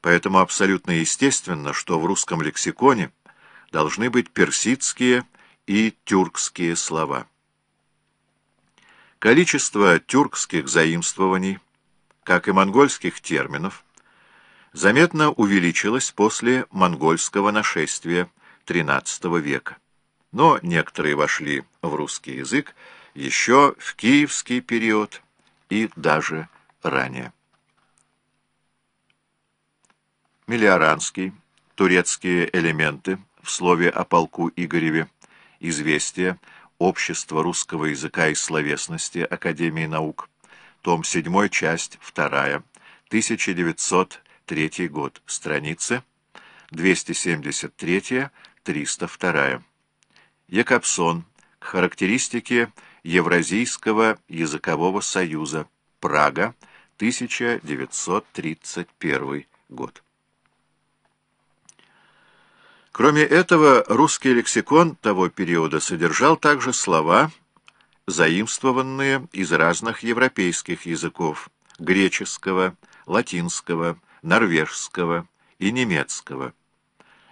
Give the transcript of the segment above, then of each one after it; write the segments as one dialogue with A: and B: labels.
A: Поэтому абсолютно естественно, что в русском лексиконе должны быть персидские и тюркские слова. Количество тюркских заимствований, как и монгольских терминов, заметно увеличилось после монгольского нашествия XIII века. Но некоторые вошли в русский язык еще в киевский период и даже ранее. Миллиоранский, турецкие элементы в слове о полку Игореве, известие, Общество русского языка и словесности Академии наук, том 7, часть 2, 1903 год, страницы 273-302. Якобсон к характеристике Евразийского языкового союза, Прага, 1931 год. Кроме этого, русский лексикон того периода содержал также слова, заимствованные из разных европейских языков – греческого, латинского, норвежского и немецкого.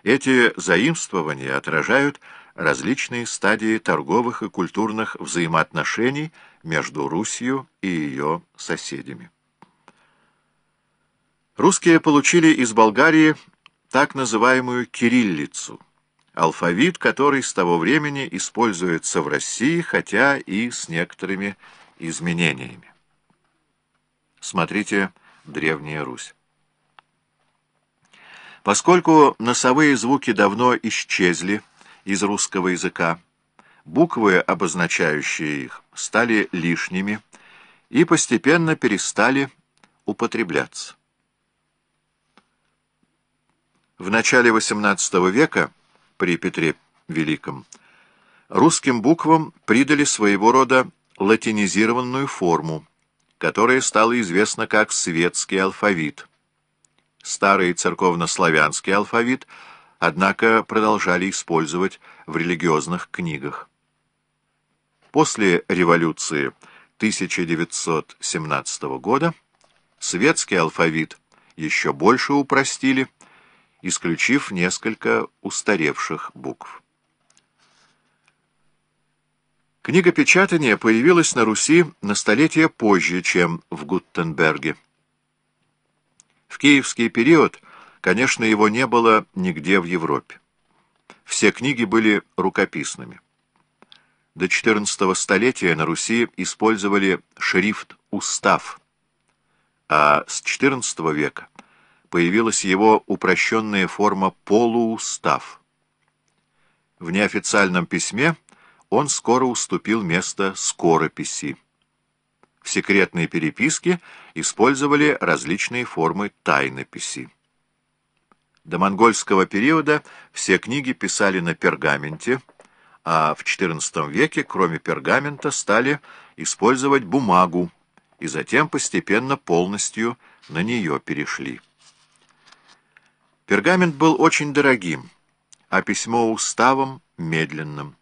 A: Эти заимствования отражают различные стадии торговых и культурных взаимоотношений между Русью и ее соседями. Русские получили из Болгарии так называемую кириллицу, алфавит, который с того времени используется в России, хотя и с некоторыми изменениями. Смотрите «Древняя Русь». Поскольку носовые звуки давно исчезли из русского языка, буквы, обозначающие их, стали лишними и постепенно перестали употребляться. В начале XVIII века, при Петре Великом, русским буквам придали своего рода латинизированную форму, которая стала известна как светский алфавит. Старый церковнославянский алфавит, однако, продолжали использовать в религиозных книгах. После революции 1917 года светский алфавит еще больше упростили, исключив несколько устаревших букв. Книгопечатание появилось на Руси на столетие позже, чем в Гуттенберге. В киевский период, конечно, его не было нигде в Европе. Все книги были рукописными. До XIV столетия на Руси использовали шрифт «устав», а с XIV века появилась его упрощенная форма полуустав. В неофициальном письме он скоро уступил место скорописи. В секретной переписке использовали различные формы тайнописи. До монгольского периода все книги писали на пергаменте, а в XIV веке, кроме пергамента, стали использовать бумагу, и затем постепенно полностью на нее перешли. Пергамент был очень дорогим, а письмо уставом — медленным.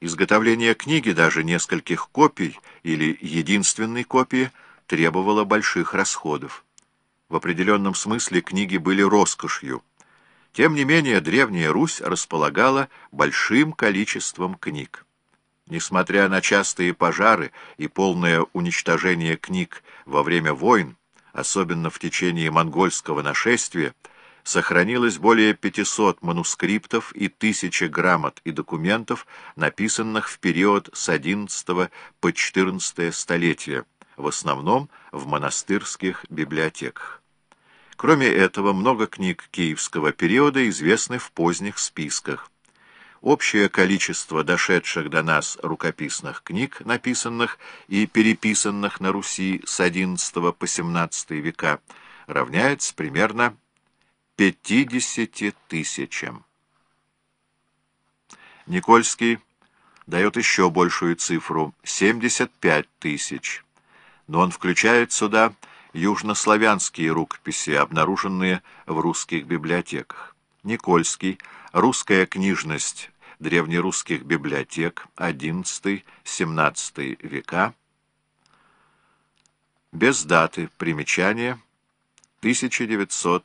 A: Изготовление книги, даже нескольких копий или единственной копии, требовало больших расходов. В определенном смысле книги были роскошью. Тем не менее, Древняя Русь располагала большим количеством книг. Несмотря на частые пожары и полное уничтожение книг во время войн, особенно в течение монгольского нашествия, сохранилось более 500 манускриптов и тысячи грамот и документов, написанных в период с XI по XIV столетия, в основном в монастырских библиотеках. Кроме этого, много книг киевского периода известны в поздних списках. Общее количество дошедших до нас рукописных книг, написанных и переписанных на Руси с XI по XVII века, равняется примерно 50 тысячам. Никольский дает еще большую цифру — 75 тысяч, но он включает сюда южнославянские рукописи, обнаруженные в русских библиотеках. Никольский, русская книжность древнерусских библиотек, XI-XVII века, без даты, примечания, 1900